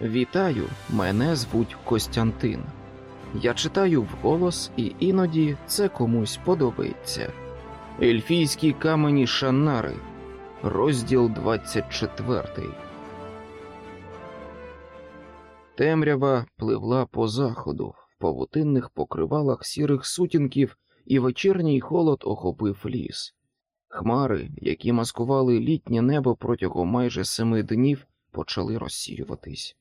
Вітаю, мене звуть Костянтин. Я читаю вголос, і іноді це комусь подобається. Ельфійські камені Шаннари, розділ 24. Темрява пливла по заходу в павутинних покривалах сірих сутінків, і вечірній холод охопив ліс. Хмари, які маскували літнє небо протягом майже семи днів, почали розсіюватись.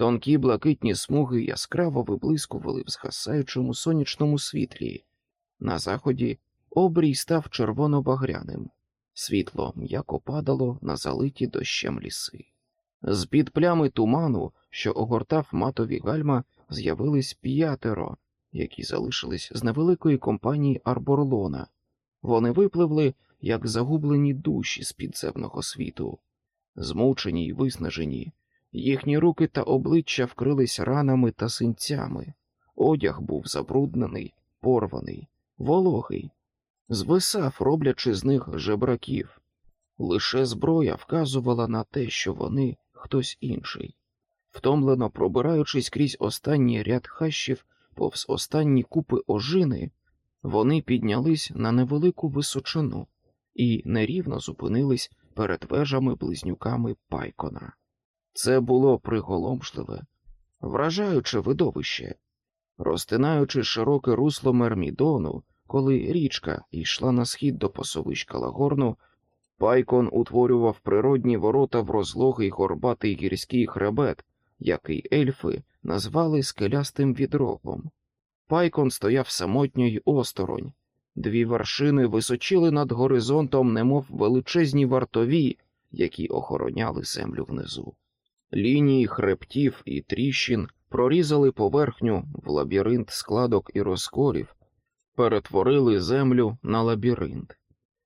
Тонкі блакитні смуги яскраво виблискували в згасаючому сонячному світлі. На заході обрій став червоно-багряним, світло м'яко падало на залиті дощем ліси. З під плями туману, що огортав матові гальма, з'явились п'ятеро, які залишились з невеликої компанії Арборлона. Вони випливли, як загублені душі з підземного світу, змучені й виснажені. Їхні руки та обличчя вкрились ранами та синцями, одяг був забруднений, порваний, вологий, звисав, роблячи з них жебраків. Лише зброя вказувала на те, що вони хтось інший. Втомлено пробираючись крізь останній ряд хащів, повз останні купи ожини, вони піднялись на невелику височину і нерівно зупинились перед вежами близнюками Пайкона. Це було приголомшливе, вражаюче видовище, розтинаючи широке русло Мермідону, коли річка йшла на схід до пасовища Лагорну, Пайкон утворював природні ворота в розлогий горбатий гірський хребет, який ельфи назвали скелястим відрогом. Пайкон стояв самотньо й осторонь, дві вершини височили над горизонтом, немов величезні вартові, які охороняли землю внизу. Лінії хребтів і тріщин прорізали поверхню в лабіринт складок і розколів, перетворили землю на лабіринт.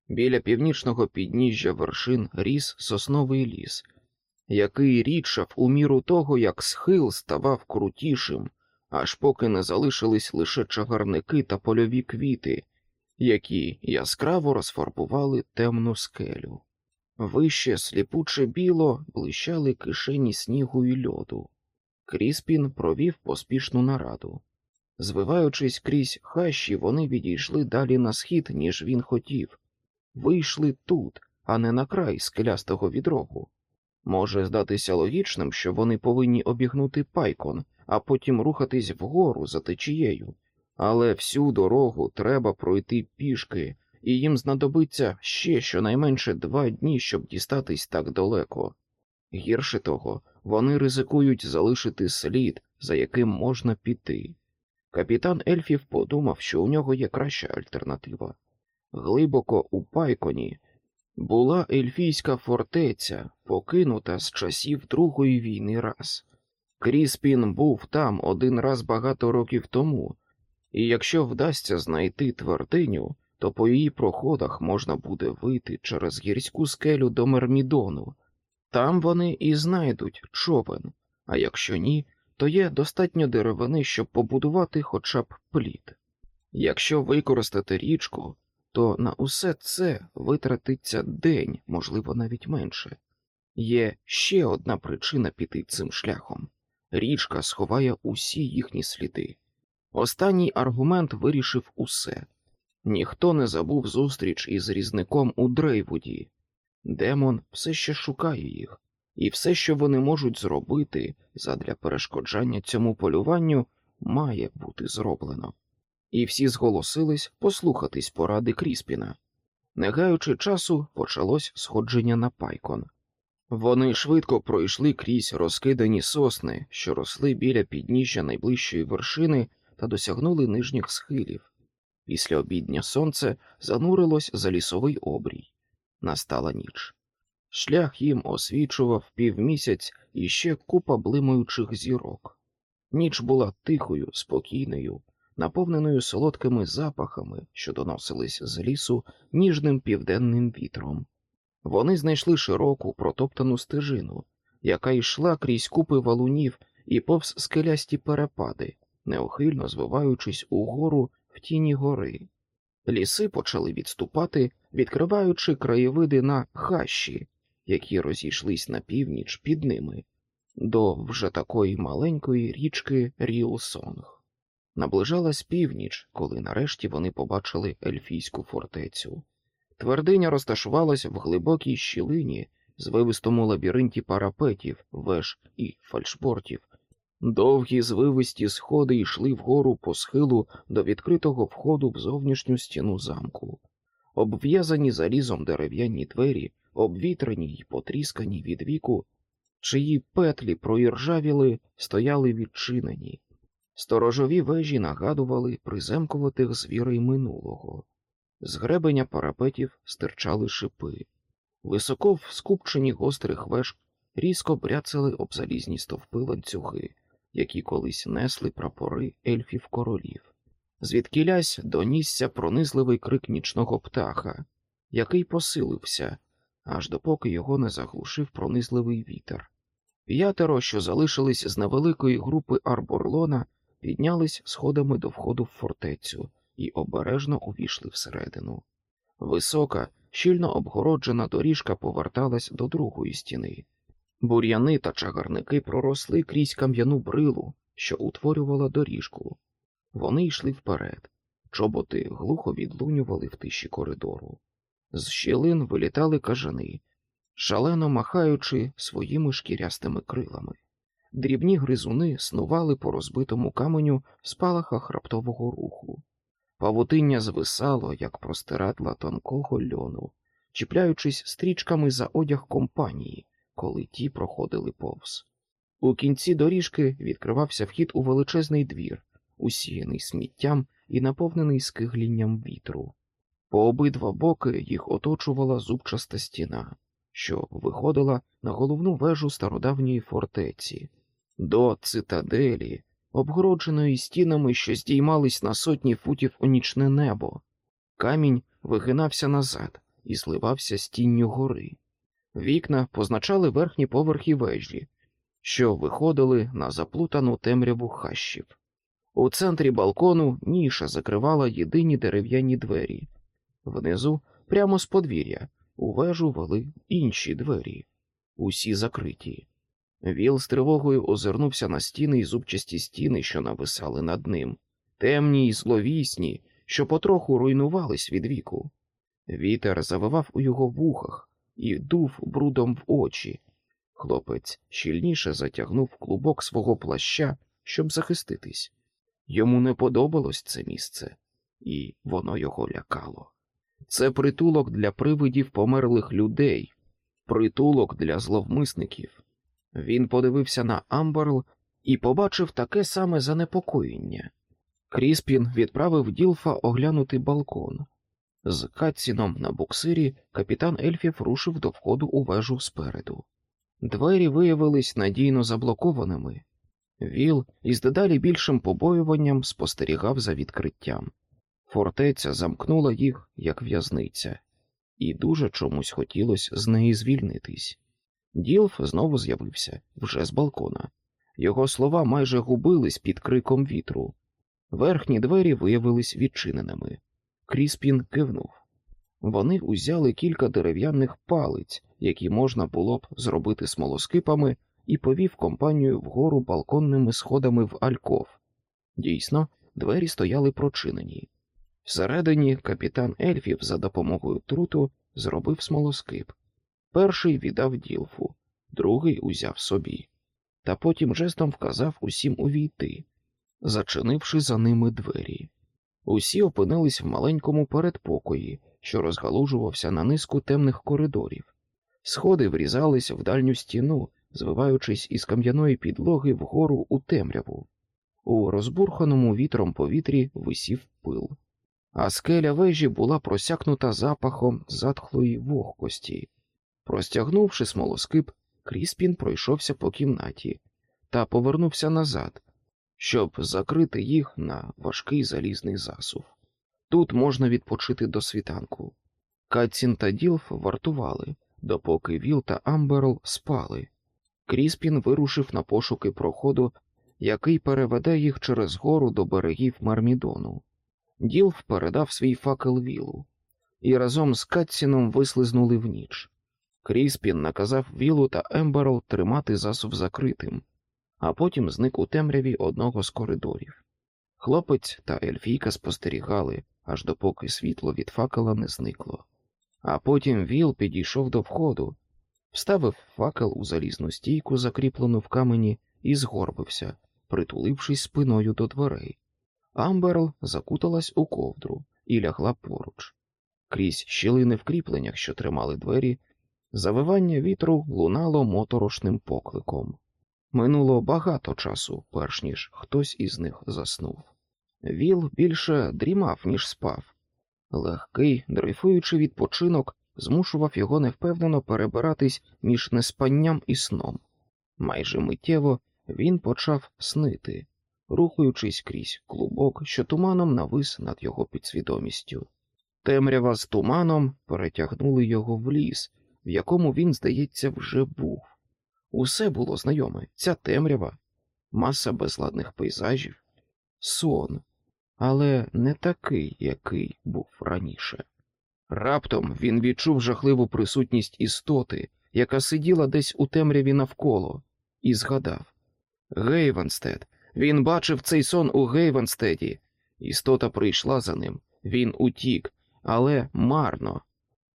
Біля північного підніжжя вершин ріс сосновий ліс, який рідшав у міру того, як схил ставав крутішим, аж поки не залишились лише чагарники та польові квіти, які яскраво розфарбували темну скелю. Вище сліпуче біло блищали кишені снігу й льоду. Кріспін провів поспішну нараду. Звиваючись крізь хащі, вони відійшли далі на схід, ніж він хотів. Вийшли тут, а не на край скелястого відрогу. Може здатися логічним, що вони повинні обігнути пайкон, а потім рухатись вгору за течією, але всю дорогу треба пройти пішки, і їм знадобиться ще щонайменше два дні, щоб дістатись так далеко. Гірше того, вони ризикують залишити слід, за яким можна піти. Капітан Ельфів подумав, що у нього є краща альтернатива. Глибоко у пайконі була ельфійська фортеця, покинута з часів Другої війни раз. Кріспін був там один раз багато років тому, і якщо вдасться знайти твердиню, то по її проходах можна буде вийти через гірську скелю до Мермідону. Там вони і знайдуть човен, а якщо ні, то є достатньо деревини, щоб побудувати хоча б плід. Якщо використати річку, то на усе це витратиться день, можливо, навіть менше. Є ще одна причина піти цим шляхом річка сховає усі їхні сліди. Останній аргумент вирішив усе ніхто не забув зустріч із різником у Дрейвуді. Демон все ще шукає їх, і все, що вони можуть зробити задля перешкоджання цьому полюванню, має бути зроблено. І всі зголосились послухатись поради Кріспіна. Не гаючи часу, почалось сходження на пайкон. Вони швидко пройшли крізь розкидані сосни, що росли біля підніжжя найближчої вершини, та досягнули нижніх схилів. Після обідня сонце занурилось за лісовий обрій. Настала ніч. Шлях їм освічував півмісяць і ще купа блимаючих зірок. Ніч була тихою, спокійною, наповненою солодкими запахами, що доносились з лісу ніжним південним вітром. Вони знайшли широку протоптану стежину, яка йшла крізь купи валунів і повз скелясті перепади, неохильно звиваючись угору в тіні гори. Ліси почали відступати, відкриваючи краєвиди на хащі, які розійшлись на північ під ними. до вже такої маленької річки Рілсонг. Наближалась північ, коли нарешті вони побачили ельфійську фортецю. Твердиня розташувалась в глибокій щілині з вивистому лабіринті парапетів, веж і фальшбортів. Довгі звивисті сходи йшли вгору по схилу до відкритого входу в зовнішню стіну замку. Обв'язані залізом дерев'яні двері, обвітрені й потріскані від віку, чиї петлі проіржавіли, стояли відчинені. Сторожові вежі нагадували приземкуватих звірей минулого. З гребеня парапетів стирчали шипи. Високо в скупчені гострих веж різко бряцали об залізні стовпи ланцюги, які колись несли прапори ельфів королів. Звідкілясь донісся пронизливий крик нічного птаха, який посилився, аж допоки його не заглушив пронизливий вітер. П'ятеро, що залишились з невеликої групи Арборлона, піднялись сходами до входу в фортецю і обережно увійшли всередину. Висока, щільно обгороджена доріжка поверталась до другої стіни. Бур'яни та чагарники проросли крізь кам'яну брилу, що утворювала доріжку. Вони йшли вперед, чоботи глухо відлунювали в тиші коридору. З щілин вилітали кажани, шалено махаючи своїми шкірястими крилами. Дрібні гризуни снували по розбитому каменю в спалахах раптового руху. Павутиння звисало, як простирадла тонкого льону, чіпляючись стрічками за одяг компанії, коли ті проходили повз. У кінці доріжки відкривався вхід у величезний двір, усіяний сміттям і наповнений скиглінням вітру. По обидва боки їх оточувала зубчаста стіна, що виходила на головну вежу стародавньої фортеці, до цитаделі, обгородженої стінами, що здіймались на сотні футів у нічне небо. Камінь вигинався назад і зливався з тінню гори. Вікна позначали верхні поверхи вежі, що виходили на заплутану темряву хащів. У центрі балкону ніша закривала єдині дерев'яні двері. Внизу, прямо з подвір'я, у вежу вели інші двері, усі закриті. Віл з тривогою озирнувся на стіни й зубчасті стіни, що нависали над ним, темні й зловісні, що потроху руйнувались від віку. Вітер завивав у його вухах і дув брудом в очі. Хлопець щільніше затягнув клубок свого плаща, щоб захиститись. Йому не подобалось це місце, і воно його лякало. Це притулок для привидів померлих людей, притулок для зловмисників. Він подивився на Амберл і побачив таке саме занепокоєння. Кріспін відправив Ділфа оглянути балкон. З Катсіном на буксирі капітан Ельфів рушив до входу у вежу спереду. Двері виявились надійно заблокованими. Віл із дедалі більшим побоюванням спостерігав за відкриттям. Фортеця замкнула їх, як в'язниця, і дуже чомусь хотілося з неї звільнитись. Ділф знову з'явився вже з балкона. Його слова майже губились під криком вітру. Верхні двері виявились відчиненими. Кріспін кивнув. Вони узяли кілька дерев'яних палиць, які можна було б зробити смолоскипами, і повів компанію вгору балконними сходами в Альков. Дійсно, двері стояли прочинені. Всередині капітан ельфів за допомогою труту зробив смолоскип. Перший віддав ділфу, другий узяв собі, та потім жестом вказав усім увійти, зачинивши за ними двері. Усі опинились в маленькому передпокої, що розгалужувався на низку темних коридорів. Сходи врізались в дальню стіну, звиваючись із кам'яної підлоги вгору у темряву. У розбурханому вітром повітрі висів пил, а скеля вежі була просякнута запахом затхлої вогкості. Простягнувши смолоскип, Кріспін пройшовся по кімнаті та повернувся назад, щоб закрити їх на важкий залізний засув. Тут можна відпочити до світанку. Катсін та Ділф вартували, допоки Віл та Амберл спали. Кріспін вирушив на пошуки проходу, який переведе їх через гору до берегів Мермідону. Ділф передав свій факел Вілу, і разом з Катсіном вислизнули в ніч. Кріспін наказав Вілу та Емберл тримати засув закритим, а потім зник у темряві одного з коридорів. Хлопець та Ельфійка спостерігали, аж допоки світло від факела не зникло. А потім Віл підійшов до входу, вставив факел у залізну стійку, закріплену в камені, і згорбився, притулившись спиною до дверей. Амберл закуталась у ковдру і лягла поруч. Крізь щілини в кріпленнях, що тримали двері, завивання вітру лунало моторошним покликом. Минуло багато часу, перш ніж хтось із них заснув. Віл більше дрімав, ніж спав. Легкий, дрейфуючий відпочинок змушував його невпевнено перебиратись між неспанням і сном. Майже миттєво він почав снити, рухаючись крізь клубок, що туманом навис над його підсвідомістю. Темрява з туманом перетягнули його в ліс, в якому він, здається, вже був. Усе було знайоме ця темрява, маса безладних пейзажів, сон, але не такий, який був раніше. Раптом він відчув жахливу присутність істоти, яка сиділа десь у темряві навколо, і згадав Гейвенстед. Він бачив цей сон у Гейвенстеді. Істота прийшла за ним, він утік, але марно.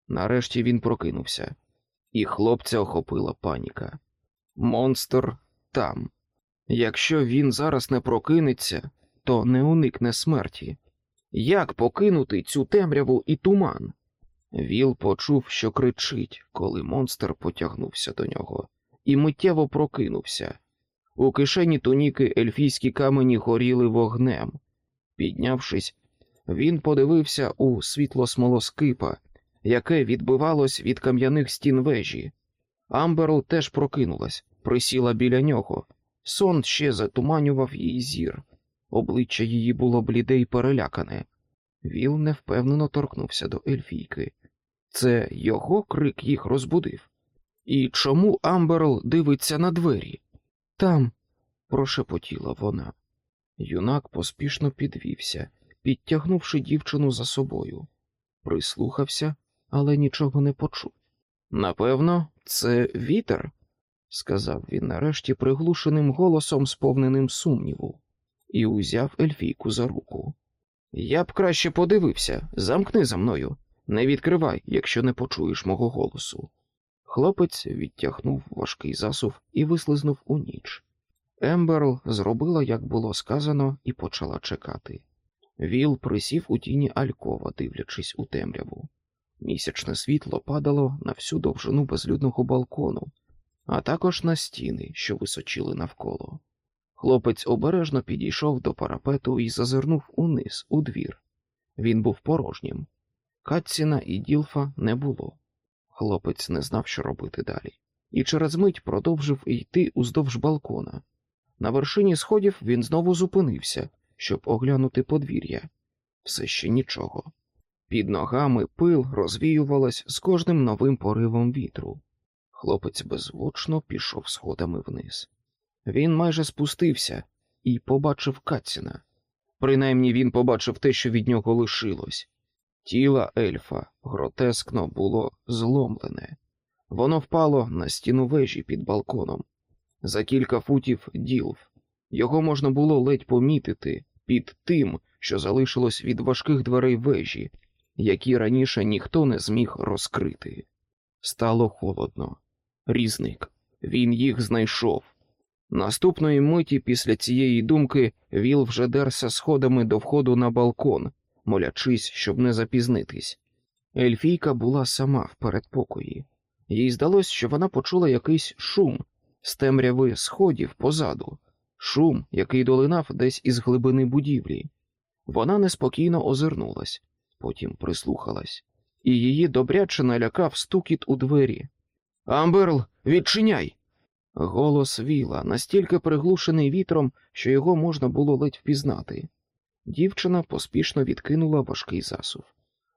Нарешті він прокинувся, і хлопця охопила паніка. Монстр там. Якщо він зараз не прокинеться, то не уникне смерті. Як покинути цю темряву і туман? Віл почув, що кричить, коли монстр потягнувся до нього, і миттєво прокинувся. У кишені туніки ельфійські камені горіли вогнем. Піднявшись, він подивився у світло смолоскипа, яке відбивалось від кам'яних стін вежі. Амберл теж прокинулась, присіла біля нього. Сон ще затуманював її зір. Обличчя її було бліде й перелякане. Віл невпевнено торкнувся до ельфійки. Це його крик їх розбудив. І чому Амберл дивиться на двері? Там, прошепотіла вона. Юнак поспішно підвівся, підтягнувши дівчину за собою. Прислухався, але нічого не почув. Напевно, це вітер, сказав він нарешті приглушеним голосом, сповненим сумніву, і узяв Ельфійку за руку. Я б краще подивився, замкни за мною, не відкривай, якщо не почуєш мого голосу. Хлопець відтягнув важкий засув і вислизнув у ніч. Емберл зробила, як було сказано, і почала чекати. Віл присів у тіні алькова, дивлячись у темряву. Місячне світло падало на всю довжину безлюдного балкону, а також на стіни, що височили навколо. Хлопець обережно підійшов до парапету і зазирнув униз, у двір. Він був порожнім. Катціна і Ділфа не було. Хлопець не знав, що робити далі, і через мить продовжив йти уздовж балкона. На вершині сходів він знову зупинився, щоб оглянути подвір'я. Все ще нічого. Під ногами пил розвіювалась з кожним новим поривом вітру. Хлопець беззвучно пішов сходами вниз. Він майже спустився і побачив Катціна. Принаймні він побачив те, що від нього лишилось. Тіло ельфа гротескно було зломлене. Воно впало на стіну вежі під балконом. За кілька футів ділф. Його можна було ледь помітити під тим, що залишилось від важких дверей вежі, які раніше ніхто не зміг розкрити. Стало холодно. Різник. Він їх знайшов. Наступної миті після цієї думки Віл вже дерся сходами до входу на балкон, молячись, щоб не запізнитись. Ельфійка була сама в передпокої. Їй здалось, що вона почула якийсь шум з темряви сходів позаду, шум, який долинав десь із глибини будівлі. Вона неспокійно озирнулась, потім прислухалась, і її добряче налякав стукіт у двері. Амберл, відчиняй! Голос віла, настільки приглушений вітром, що його можна було ледь впізнати. Дівчина поспішно відкинула важкий засув.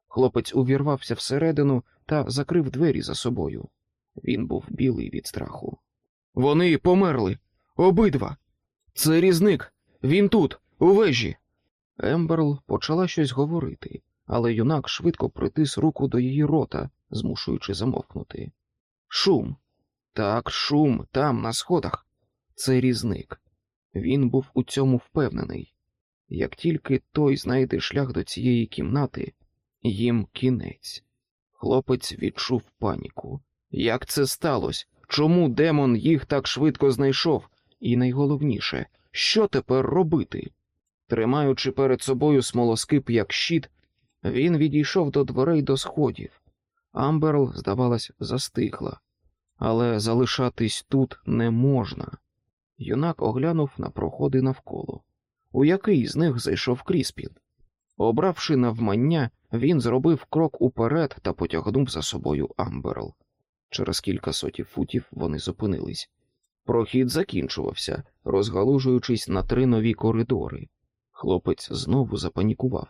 Хлопець увірвався всередину та закрив двері за собою. Він був білий від страху. Вони померли. Обидва. Це різник. Він тут, у вежі. Емберл почала щось говорити, але юнак швидко притис руку до її рота, змушуючи замовкнути. Шум. Так, шум там, на сходах. Це різник. Він був у цьому впевнений. Як тільки той знайде шлях до цієї кімнати, їм кінець. Хлопець відчув паніку. Як це сталося? Чому демон їх так швидко знайшов? І найголовніше, що тепер робити? Тримаючи перед собою смолоскип як щит, він відійшов до дверей до сходів. Амберл, здавалось, застигла, але залишатись тут не можна. Юнак оглянув проходи навколо. У який з них зайшов Кріспін? Обравши навмання, він зробив крок уперед та потягнув за собою Амберл. Через кілька сотів футів вони зупинились. Прохід закінчувався, розгалужуючись на три нові коридори. Хлопець знову запанікував.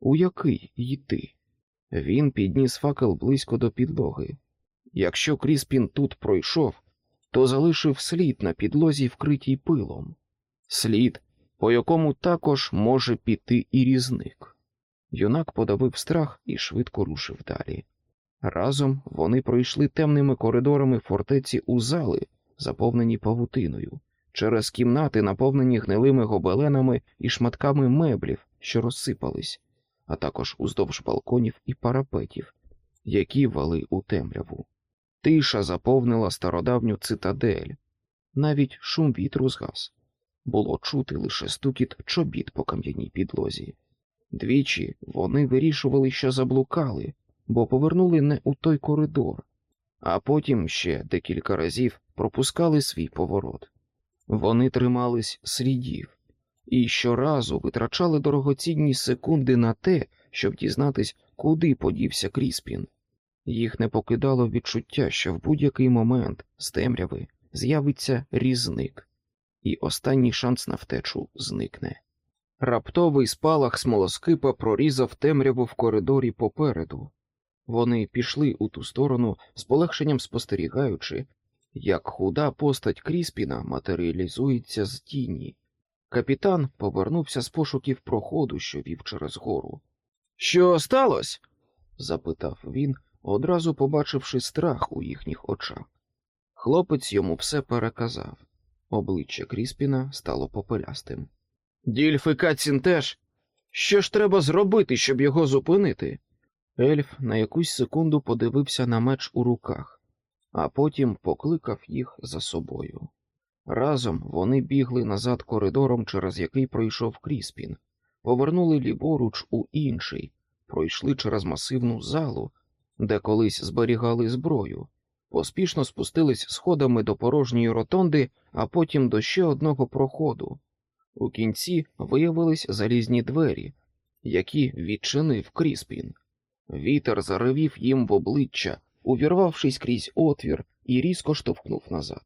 У який йти? Він підніс факел близько до підлоги. Якщо Кріспін тут пройшов, то залишив слід на підлозі, вкритій пилом. Слід, по якому також може піти і різник. Юнак подавив страх і швидко рушив далі. Разом вони пройшли темними коридорами фортеці у зали, заповнені павутиною, через кімнати, наповнені гнилими гобеленами і шматками меблів, що розсипались, а також уздовж балконів і парапетів, які вали у темряву. Тиша заповнила стародавню цитадель, навіть шум вітру згас. Було чути лише стукіт чобіт по кам'яній підлозі. Двічі вони вирішували, що заблукали, бо повернули не у той коридор, а потім ще декілька разів пропускали свій поворот. Вони тримались слідів і щоразу витрачали дорогоцінні секунди на те, щоб дізнатись, куди подівся Кріспін. Їх не покидало відчуття, що в будь-який момент з темряви з'явиться різник, і останній шанс на втечу зникне. Раптовий спалах смолоскипа прорізав темряву в коридорі попереду. Вони пішли у ту сторону, з полегшенням спостерігаючи, як худа постать Кріспіна матеріалізується з тіні. Капітан повернувся з пошуків проходу, що вів через гору. Що сталося? запитав він, одразу побачивши страх у їхніх очах. Хлопець йому все переказав. Обличчя Кріспіна стало попелястим. Дільфи Кацін теж. Що ж треба зробити, щоб його зупинити? Ельф на якусь секунду подивився на меч у руках, а потім покликав їх за собою. Разом вони бігли назад коридором, через який пройшов Кріспін, повернули ліворуч у інший, пройшли через масивну залу, де колись зберігали зброю, поспішно спустились сходами до порожньої ротонди, а потім до ще одного проходу. У кінці виявились залізні двері, які відчинив Кріспін. Вітер заревів їм в обличчя, увірвавшись крізь отвір, і різко штовхнув назад.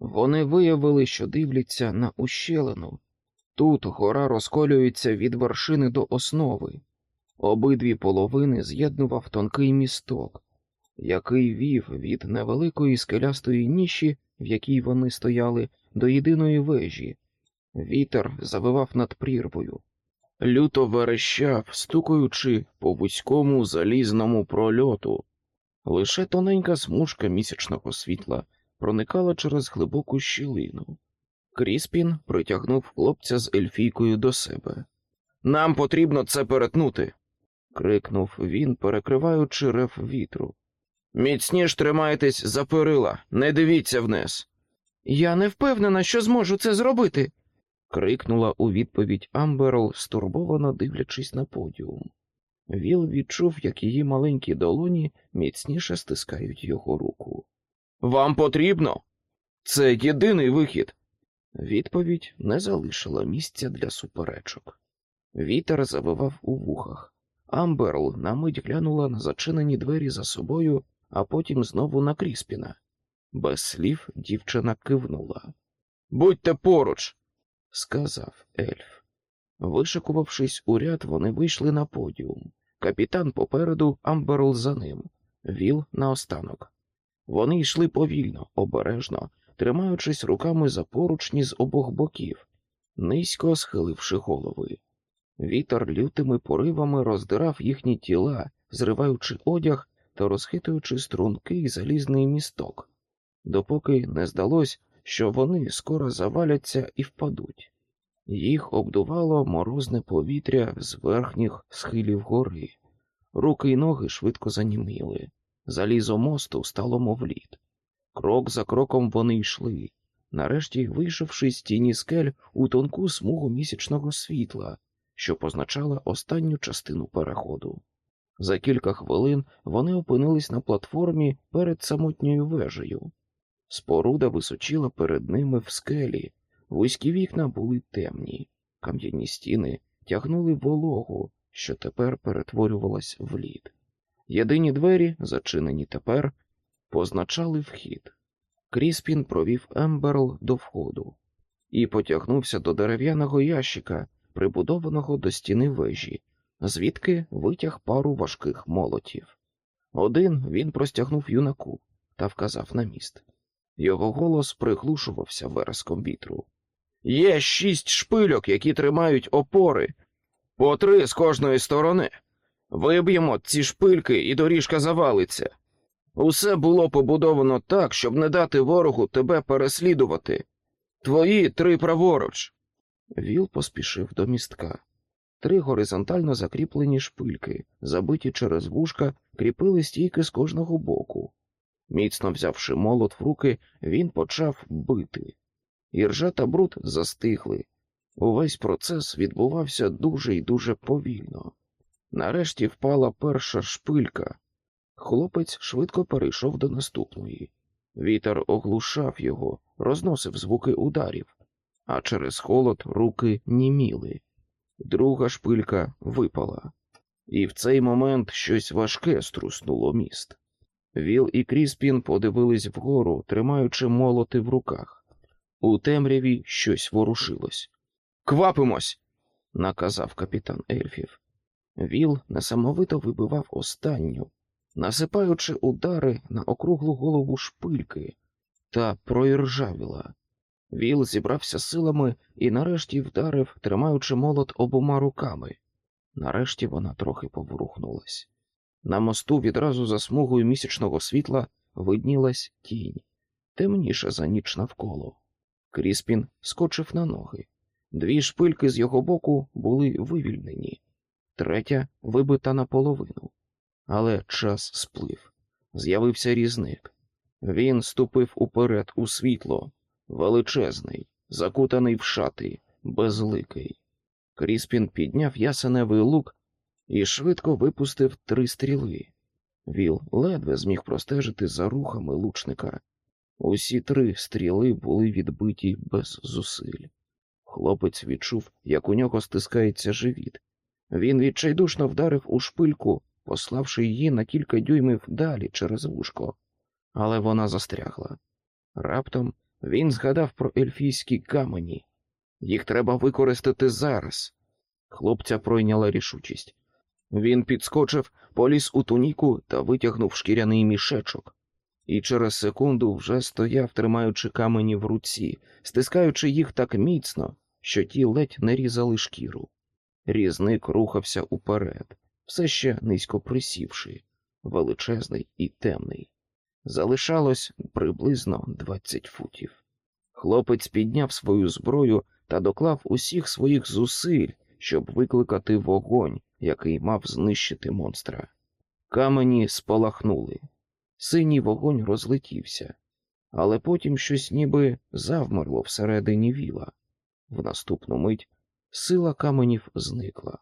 Вони виявили, що дивляться на ущелину. Тут гора розколюється від вершини до основи. Обидві половини з'єднував тонкий місток, який вів від невеликої скелястої ніші, в якій вони стояли, до єдиної вежі. Вітер завивав над прірвою, люто верещав, стукаючи по вузькому залізному прольоту. Лише тоненька смужка місячного світла проникала через глибоку щілину. Кріспін притягнув хлопця з ельфійкою до себе. Нам потрібно це перетнути. крикнув він, перекриваючи рев вітру. Міцніш тримайтесь за перила, не дивіться вниз. Я не впевнена, що зможу це зробити. крикнула у відповідь Амберл, стурбовано дивлячись на подіум. Віл відчув, як її маленькі долоні міцніше стискають його руку. Вам потрібно? Це єдиний вихід. Відповідь не залишила місця для суперечок. Вітер завивав у вухах. Амберл на мить глянула на зачинені двері за собою, а потім знову на Кріспіна. Без слів дівчина кивнула. Будьте поруч, сказав ельф. Вишикувавшись у ряд, вони вийшли на подіум. Капітан попереду, Амберл за ним, Віл наостанок. Вони йшли повільно, обережно, тримаючись руками за поручні з обох боків, низько схиливши голови. Вітер лютими поривами роздирав їхні тіла, зриваючи одяг та розхитуючи стрункий залізний місток, допоки не здалось, що вони скоро заваляться і впадуть. Їх обдувало морозне повітря з верхніх схилів гори, руки й ноги швидко заніміли, залізо мосту стало мов лід. Крок за кроком вони йшли, нарешті вийшовши з тіні скель у тонку смугу місячного світла, що позначала останню частину переходу. За кілька хвилин вони опинились на платформі перед самотньою вежею. Споруда височила перед ними в скелі, вузькі вікна були темні, кам'яні стіни тягнули вологу, що тепер перетворювалась в лід. Єдині двері, зачинені тепер, позначали вхід. Кріспін провів Емберл до входу і потягнувся до дерев'яного ящика, прибудованого до стіни вежі, звідки витяг пару важких молотів. Один він простягнув юнаку та вказав на міст. Його голос приглушувався вереском вітру. Є шість шпильок, які тримають опори, по три з кожної сторони. Виб'ємо ці шпильки, і доріжка завалиться. Усе було побудовано так, щоб не дати ворогу тебе переслідувати. Твої три праворуч. Віл поспішив до містка. Три горизонтально закріплені шпильки, забиті через вушка, кріпили стійки з кожного боку. Міцно взявши молот в руки, він почав бити. Іржа та бруд застигли. Увесь процес відбувався дуже і дуже повільно. Нарешті впала перша шпилька. Хлопець швидко перейшов до наступної. Вітер оглушав його, розносив звуки ударів, а через холод руки німіли. Друга шпилька випала, і в цей момент щось важке струснуло міст. Віл і Кріспін подивились вгору, тримаючи молоти в руках. У темряві щось ворушилось. Квапимось, наказав капітан ельфів. Віл несамовито вибивав останню, насипаючи удари на округлу голову шпильки, та проіржавіла. Віл зібрався силами і нарешті вдарив, тримаючи молот обома руками. Нарешті вона трохи поворухнулась. На мосту відразу за смугою місячного світла виднілась тінь, темніша за ніч навколо. Кріспін скочив на ноги. Дві шпильки з його боку були вивільнені, третя вибита наполовину. Але час сплив. З'явився різник. Він ступив уперед у світло, величезний, закутаний в шати, безликий. Кріспін підняв ясеневий лук і швидко випустив три стріли. Віл ледве зміг простежити за рухами лучника. Усі три стріли були відбиті без зусиль. Хлопець відчув, як у нього стискається живіт. Він відчайдушно вдарив у шпильку, пославши її на кілька дюймів далі через вушко, але вона застрягла. Раптом він згадав про ельфійські камені. Їх треба використати зараз. Хлопця пройняла рішучість. Він підскочив, поліз у туніку та витягнув шкіряний мішечок, і через секунду вже стояв, тримаючи камені в руці, стискаючи їх так міцно, що ті ледь не різали шкіру. Різник рухався уперед, все ще низько присівши, величезний і темний. Залишалось приблизно двадцять футів. Хлопець підняв свою зброю та доклав усіх своїх зусиль, щоб викликати вогонь, який мав знищити монстра. Камені спалахнули. Синій вогонь розлетівся, але потім щось ніби завмерло всередині віла. В наступну мить сила каменів зникла.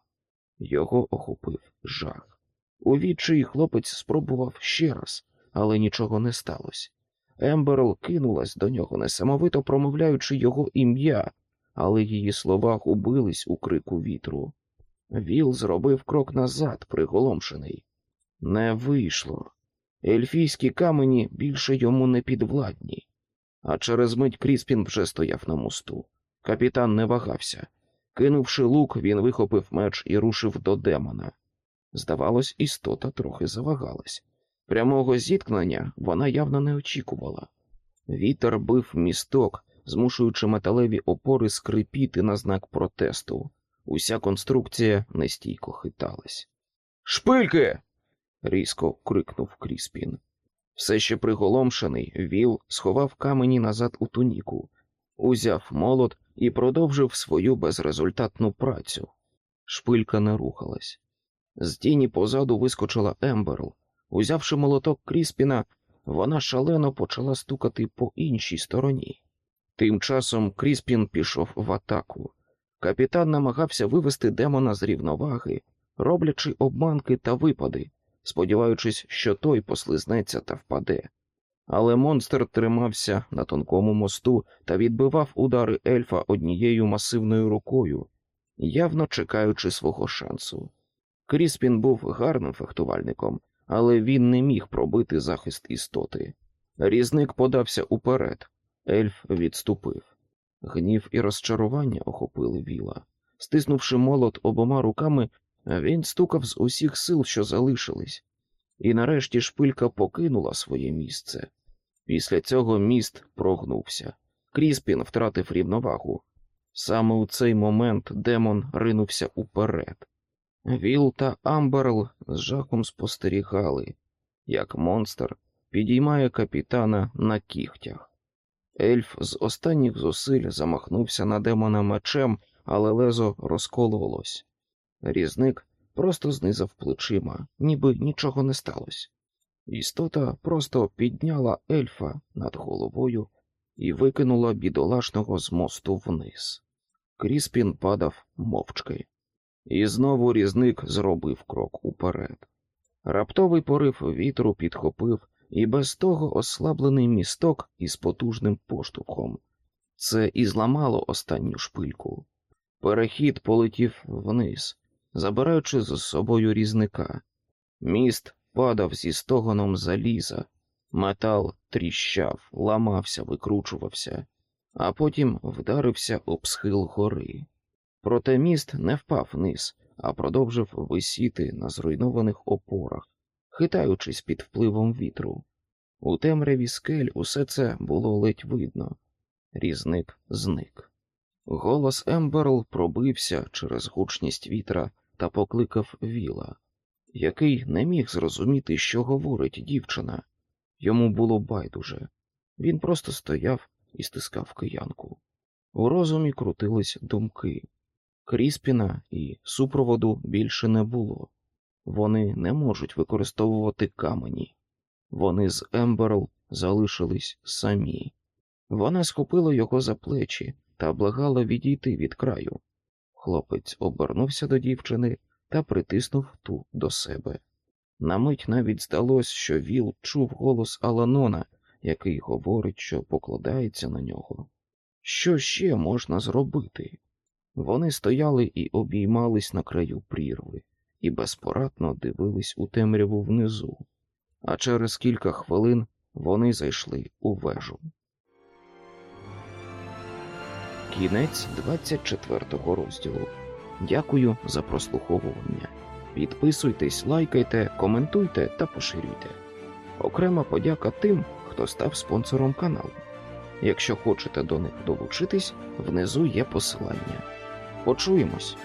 Його охопив жах. У відчаї хлопець спробував ще раз, але нічого не сталося. Емберл кинулась до нього, несамовито промовляючи його ім'я, але її слова губились у крику вітру. Віл зробив крок назад, приголомшений. Не вийшло. Ельфійські камені більше йому не підвладні. А через мить Кріспін вже стояв на мосту. Капітан не вагався. Кинувши лук, він вихопив меч і рушив до демона. Здавалось, істота трохи завагалась. Прямого зіткнення вона явно не очікувала. Вітер бив місток, змушуючи металеві опори скрипіти на знак протесту. Уся конструкція нестійко хиталась. Шпильки. різко крикнув Кріспін. Все ще приголомшений, Віл сховав камені назад у туніку, узяв молот і продовжив свою безрезультатну працю. Шпилька не рухалась. З тіні позаду вискочила Емберл. Узявши молоток Кріспіна, вона шалено почала стукати по іншій стороні. Тим часом Кріспін пішов в атаку. Капітан намагався вивести демона з рівноваги, роблячи обманки та випади, сподіваючись, що той послизнеться та впаде. Але монстр тримався на тонкому мосту та відбивав удари ельфа однією масивною рукою, явно чекаючи свого шансу. Кріспін був гарним фехтувальником, але він не міг пробити захист істоти. Різник подався уперед, ельф відступив. Гнів і розчарування охопили віла. Стиснувши молот обома руками, він стукав з усіх сил, що залишились, і нарешті шпилька покинула своє місце. Після цього міст прогнувся. Кріспін втратив рівновагу. Саме у цей момент демон ринувся уперед. Віл та Амберл з жахом спостерігали, як монстр підіймає капітана на кігтях. Ельф з останніх зусиль замахнувся на демона мечем, але лезо розкололось. Різник просто знизав плечима, ніби нічого не сталося. Істота просто підняла ельфа над головою і викинула бідолашного з мосту вниз. Кріспін падав мовчки. І знову різник зробив крок уперед. Раптовий порив вітру підхопив і без того ослаблений місток із потужним поштовхом. Це і зламало останню шпильку. Перехід полетів вниз, забираючи з собою різника. Міст падав зі стогоном заліза, метал тріщав, ламався, викручувався, а потім вдарився об схил гори. Проте міст не впав вниз, а продовжив висіти на зруйнованих опорах, хитаючись під впливом вітру. У темряві скель усе це було ледь видно. Різник зник. Голос Емберл пробився через гучність вітра та покликав Віла, який не міг зрозуміти, що говорить дівчина. Йому було байдуже. Він просто стояв і стискав киянку. У розумі крутились думки. Кріспіна і супроводу більше не було. Вони не можуть використовувати камені. Вони з Емберл залишились самі. Вона схопила його за плечі та благала відійти від краю. Хлопець обернувся до дівчини та притиснув ту до себе. На мить навіть здалось, що Віл чув голос Аланона, який говорить, що покладається на нього. Що ще можна зробити? Вони стояли і обіймались на краю прірви і безпорадно дивились у темряву внизу, а через кілька хвилин вони зайшли у вежу. Кінець 24 розділу. Дякую за прослуховування. Підписуйтесь, лайкайте, коментуйте та поширюйте. Окрема подяка тим, хто став спонсором каналу. Якщо хочете до них долучитись, внизу є посилання. Почуємось!